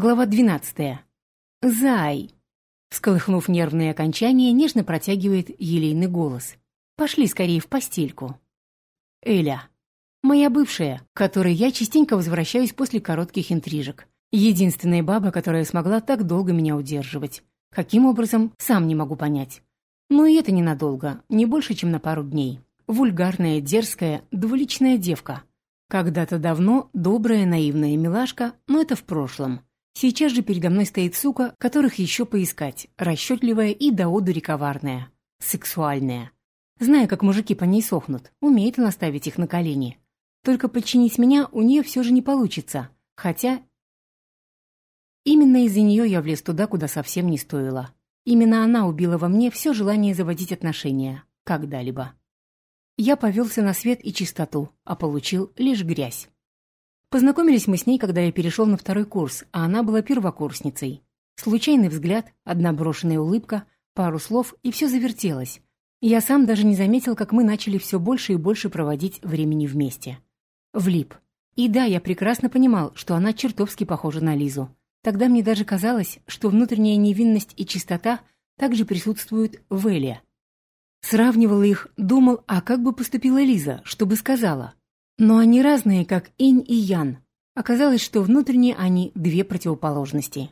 Глава двенадцатая. «Зай!» Всколыхнув нервные окончания, нежно протягивает елейный голос. «Пошли скорее в постельку». Эля. Моя бывшая, к которой я частенько возвращаюсь после коротких интрижек. Единственная баба, которая смогла так долго меня удерживать. Каким образом, сам не могу понять. Но и это ненадолго, не больше, чем на пару дней. Вульгарная, дерзкая, двуличная девка. Когда-то давно добрая, наивная милашка, но это в прошлом. Сейчас же передо мной стоит сука, которых еще поискать, расчетливая и до одури коварная, сексуальная. Зная, как мужики по ней сохнут, умеет наставить их на колени. Только подчинить меня у нее все же не получится, хотя... Именно из-за нее я влез туда, куда совсем не стоило. Именно она убила во мне все желание заводить отношения. Когда-либо. Я повелся на свет и чистоту, а получил лишь грязь. Познакомились мы с ней, когда я перешел на второй курс, а она была первокурсницей. Случайный взгляд, одна брошенная улыбка, пару слов, и все завертелось. Я сам даже не заметил, как мы начали все больше и больше проводить времени вместе. Влип. И да, я прекрасно понимал, что она чертовски похожа на Лизу. Тогда мне даже казалось, что внутренняя невинность и чистота также присутствуют в Эле. Сравнивал их, думал, а как бы поступила Лиза, что бы сказала. Но они разные, как инь и ян. Оказалось, что внутренне они две противоположности.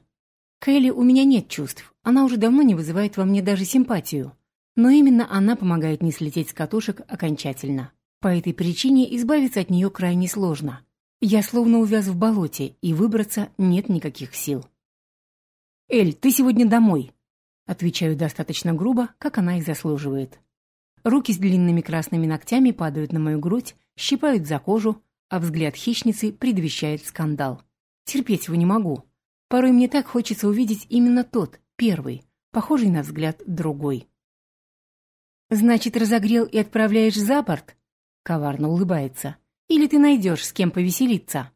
К Элли у меня нет чувств, она уже давно не вызывает во мне даже симпатию. Но именно она помогает не слететь с катушек окончательно. По этой причине избавиться от нее крайне сложно. Я словно увяз в болоте, и выбраться нет никаких сил. «Эль, ты сегодня домой», — отвечаю достаточно грубо, как она и заслуживает. Руки с длинными красными ногтями падают на мою грудь, щипают за кожу, а взгляд хищницы предвещает скандал. Терпеть его не могу. Порой мне так хочется увидеть именно тот, первый, похожий на взгляд другой. «Значит, разогрел и отправляешь за борт?» Коварно улыбается. «Или ты найдешь, с кем повеселиться?»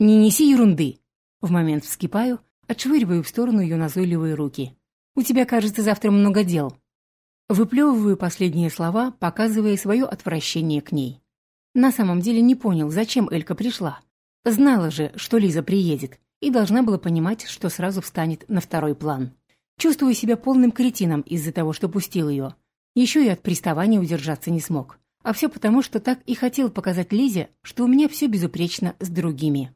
«Не неси ерунды!» В момент вскипаю, отшвыриваю в сторону ее назойливые руки. «У тебя, кажется, завтра много дел». Выплевываю последние слова, показывая свое отвращение к ней. На самом деле не понял, зачем Элька пришла. Знала же, что Лиза приедет, и должна была понимать, что сразу встанет на второй план. Чувствую себя полным кретином из-за того, что пустил ее. Еще и от приставания удержаться не смог. А все потому, что так и хотел показать Лизе, что у меня все безупречно с другими.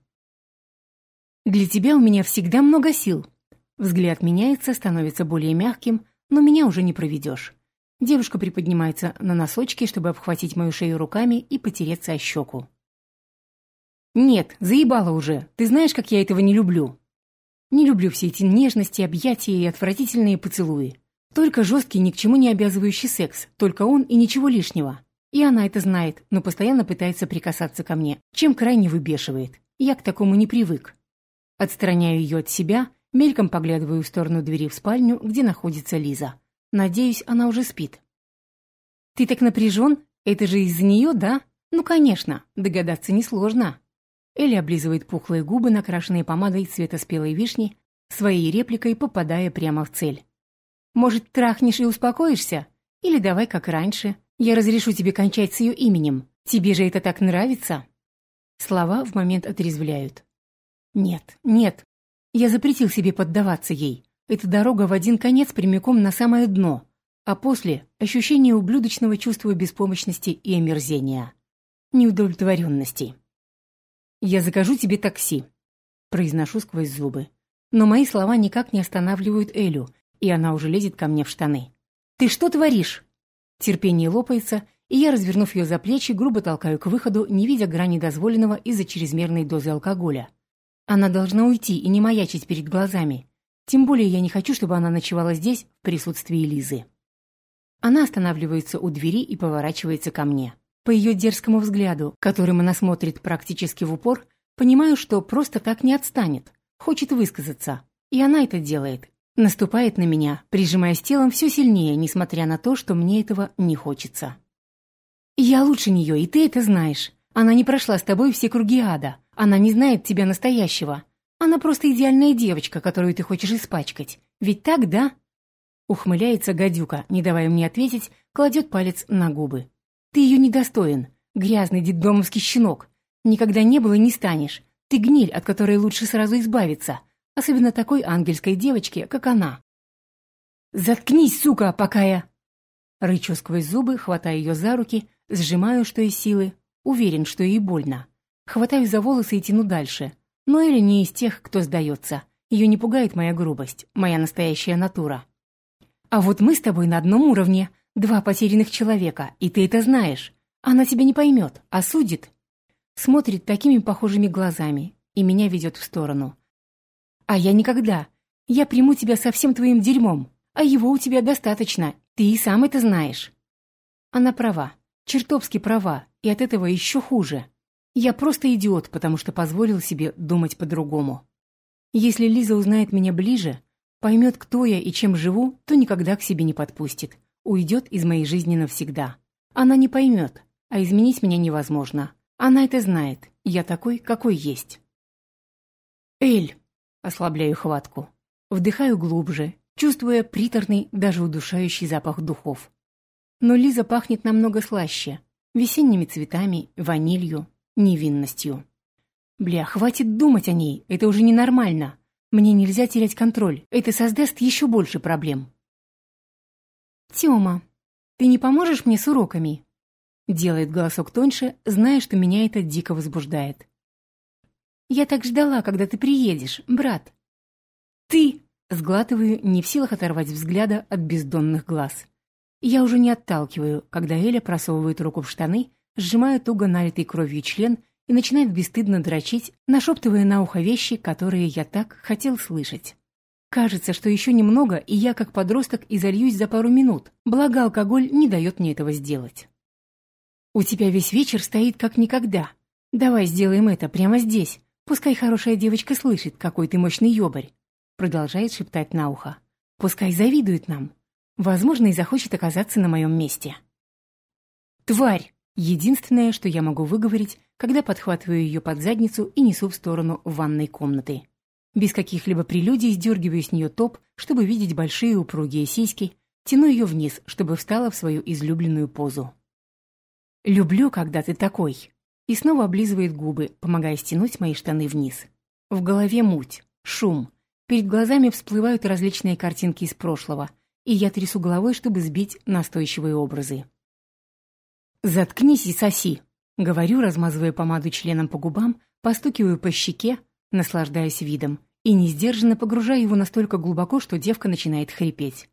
«Для тебя у меня всегда много сил». Взгляд меняется, становится более мягким, но меня уже не проведешь. Девушка приподнимается на носочки, чтобы обхватить мою шею руками и потереться о щеку. «Нет, заебала уже. Ты знаешь, как я этого не люблю?» «Не люблю все эти нежности, объятия и отвратительные поцелуи. Только жесткий, ни к чему не обязывающий секс, только он и ничего лишнего. И она это знает, но постоянно пытается прикасаться ко мне, чем крайне выбешивает. Я к такому не привык. Отстраняю ее от себя, мельком поглядываю в сторону двери в спальню, где находится Лиза. Надеюсь, она уже спит. «Ты так напряжен? Это же из-за нее, да? Ну, конечно, догадаться несложно». Элли облизывает пухлые губы, накрашенные помадой цвета спелой вишни, своей репликой попадая прямо в цель. «Может, трахнешь и успокоишься? Или давай как раньше. Я разрешу тебе кончать с ее именем. Тебе же это так нравится?» Слова в момент отрезвляют. «Нет, нет. Я запретил себе поддаваться ей. Это дорога в один конец прямиком на самое дно, а после — ощущение ублюдочного чувства беспомощности и омерзения. Неудовлетворенности. «Я закажу тебе такси», — произношу сквозь зубы. Но мои слова никак не останавливают Элю, и она уже лезет ко мне в штаны. «Ты что творишь?» Терпение лопается, и я, развернув ее за плечи, грубо толкаю к выходу, не видя грани дозволенного из-за чрезмерной дозы алкоголя. Она должна уйти и не маячить перед глазами. Тем более я не хочу, чтобы она ночевала здесь в присутствии Лизы. Она останавливается у двери и поворачивается ко мне. По ее дерзкому взгляду, которым она смотрит практически в упор, понимаю, что просто так не отстанет. Хочет высказаться. И она это делает. Наступает на меня, прижимаясь телом все сильнее, несмотря на то, что мне этого не хочется. «Я лучше нее, и ты это знаешь. Она не прошла с тобой все круги ада. Она не знает тебя настоящего. Она просто идеальная девочка, которую ты хочешь испачкать. Ведь так, да?» Ухмыляется гадюка, не давая мне ответить, кладет палец на губы. «Ты ее недостоин. Грязный детдомовский щенок. Никогда не был и не станешь. Ты гниль, от которой лучше сразу избавиться, особенно такой ангельской девочке, как она. «Заткнись, сука, пока я...» Рычу сквозь зубы, хватая ее за руки, сжимаю, что из силы, уверен, что ей больно. Хватаю за волосы и тяну дальше. Но Эля не из тех, кто сдается. Ее не пугает моя грубость, моя настоящая натура. А вот мы с тобой на одном уровне, два потерянных человека, и ты это знаешь. Она тебя не поймет, осудит. Смотрит такими похожими глазами и меня ведет в сторону. А я никогда. Я приму тебя со всем твоим дерьмом, а его у тебя достаточно, ты и сам это знаешь. Она права, чертовски права, и от этого еще хуже. Я просто идиот, потому что позволил себе думать по-другому. Если Лиза узнает меня ближе, поймет, кто я и чем живу, то никогда к себе не подпустит, уйдет из моей жизни навсегда. Она не поймет, а изменить меня невозможно. Она это знает, я такой, какой есть. Эль, ослабляю хватку, вдыхаю глубже, чувствуя приторный, даже удушающий запах духов. Но Лиза пахнет намного слаще, весенними цветами, ванилью, невинностью. Бля, хватит думать о ней, это уже ненормально. Мне нельзя терять контроль, это создаст еще больше проблем. «Тёма, ты не поможешь мне с уроками?» Делает голосок тоньше, зная, что меня это дико возбуждает. «Я так ждала, когда ты приедешь, брат». «Ты!» Сглатываю, не в силах оторвать взгляда от бездонных глаз. Я уже не отталкиваю, когда Эля просовывает руку в штаны, сжимая туго налитый кровью член и начинает бесстыдно дрочить, нашептывая на ухо вещи, которые я так хотел слышать. Кажется, что еще немного, и я, как подросток, изольюсь за пару минут, благо алкоголь не дает мне этого сделать. «У тебя весь вечер стоит как никогда. Давай сделаем это прямо здесь. Пускай хорошая девочка слышит, какой ты мощный ёбарь продолжает шептать на ухо. «Пускай завидует нам. Возможно, и захочет оказаться на моем месте». «Тварь!» — единственное, что я могу выговорить, когда подхватываю ее под задницу и несу в сторону ванной комнаты. Без каких-либо прелюдий сдергиваю с нее топ, чтобы видеть большие упругие сиськи, тяну ее вниз, чтобы встала в свою излюбленную позу. «Люблю, когда ты такой!» И снова облизывает губы, помогая стянуть мои штаны вниз. В голове муть, шум, Перед глазами всплывают различные картинки из прошлого, и я трясу головой, чтобы сбить настойчивые образы. «Заткнись и соси!» — говорю, размазывая помаду членом по губам, постукиваю по щеке, наслаждаясь видом, и несдержанно погружаю его настолько глубоко, что девка начинает хрипеть.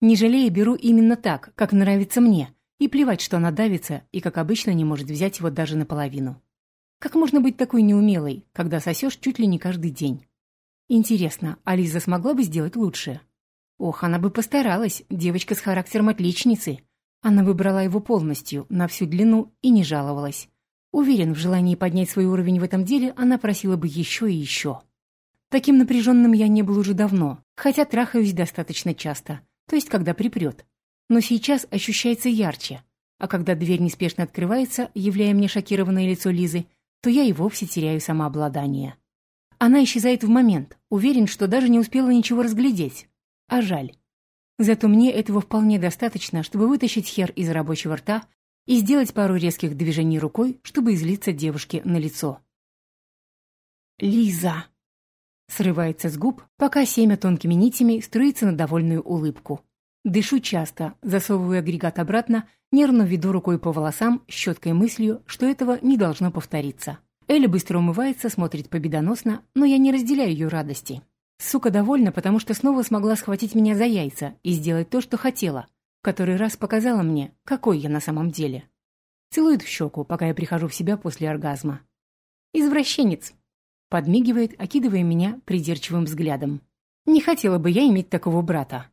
Не жалея, беру именно так, как нравится мне, и плевать, что она давится и, как обычно, не может взять его даже наполовину. Как можно быть такой неумелой, когда сосешь чуть ли не каждый день? Интересно, Ализа смогла бы сделать лучше? Ох, она бы постаралась, девочка с характером отличницы. Она выбрала его полностью, на всю длину, и не жаловалась. Уверен, в желании поднять свой уровень в этом деле она просила бы еще и еще. Таким напряженным я не был уже давно, хотя трахаюсь достаточно часто, то есть когда припрет. Но сейчас ощущается ярче, а когда дверь неспешно открывается, являя мне шокированное лицо Лизы, то я и вовсе теряю самообладание. Она исчезает в момент, уверен, что даже не успела ничего разглядеть. А жаль. Зато мне этого вполне достаточно, чтобы вытащить хер из рабочего рта и сделать пару резких движений рукой, чтобы излиться девушке на лицо. «Лиза!» Срывается с губ, пока семя тонкими нитями струится на довольную улыбку. Дышу часто, засовываю агрегат обратно, нервно веду рукой по волосам, щеткой мыслью, что этого не должно повториться. Эля быстро умывается, смотрит победоносно, но я не разделяю ее радости. Сука довольна, потому что снова смогла схватить меня за яйца и сделать то, что хотела. В который раз показала мне, какой я на самом деле. Целует в щеку, пока я прихожу в себя после оргазма. «Извращенец!» Подмигивает, окидывая меня придирчивым взглядом. «Не хотела бы я иметь такого брата».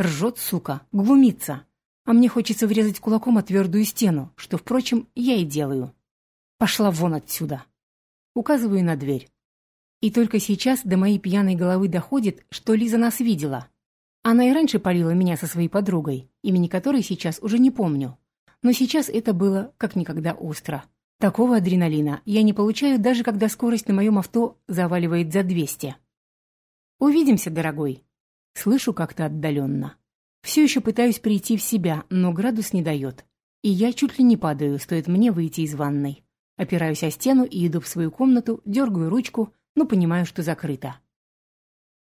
Ржет, сука, глумится. А мне хочется врезать кулаком о твердую стену, что, впрочем, я и делаю. Пошла вон отсюда. Указываю на дверь. И только сейчас до моей пьяной головы доходит, что Лиза нас видела. Она и раньше палила меня со своей подругой, имени которой сейчас уже не помню. Но сейчас это было как никогда остро. Такого адреналина я не получаю, даже когда скорость на моем авто заваливает за 200. «Увидимся, дорогой!» Слышу как-то отдаленно. Все еще пытаюсь прийти в себя, но градус не дает. И я чуть ли не падаю, стоит мне выйти из ванной. Опираюсь о стену и иду в свою комнату, дергаю ручку, но понимаю, что закрыто.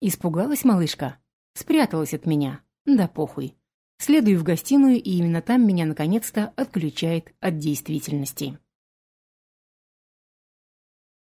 Испугалась малышка? Спряталась от меня. Да похуй. Следую в гостиную, и именно там меня наконец-то отключает от действительности.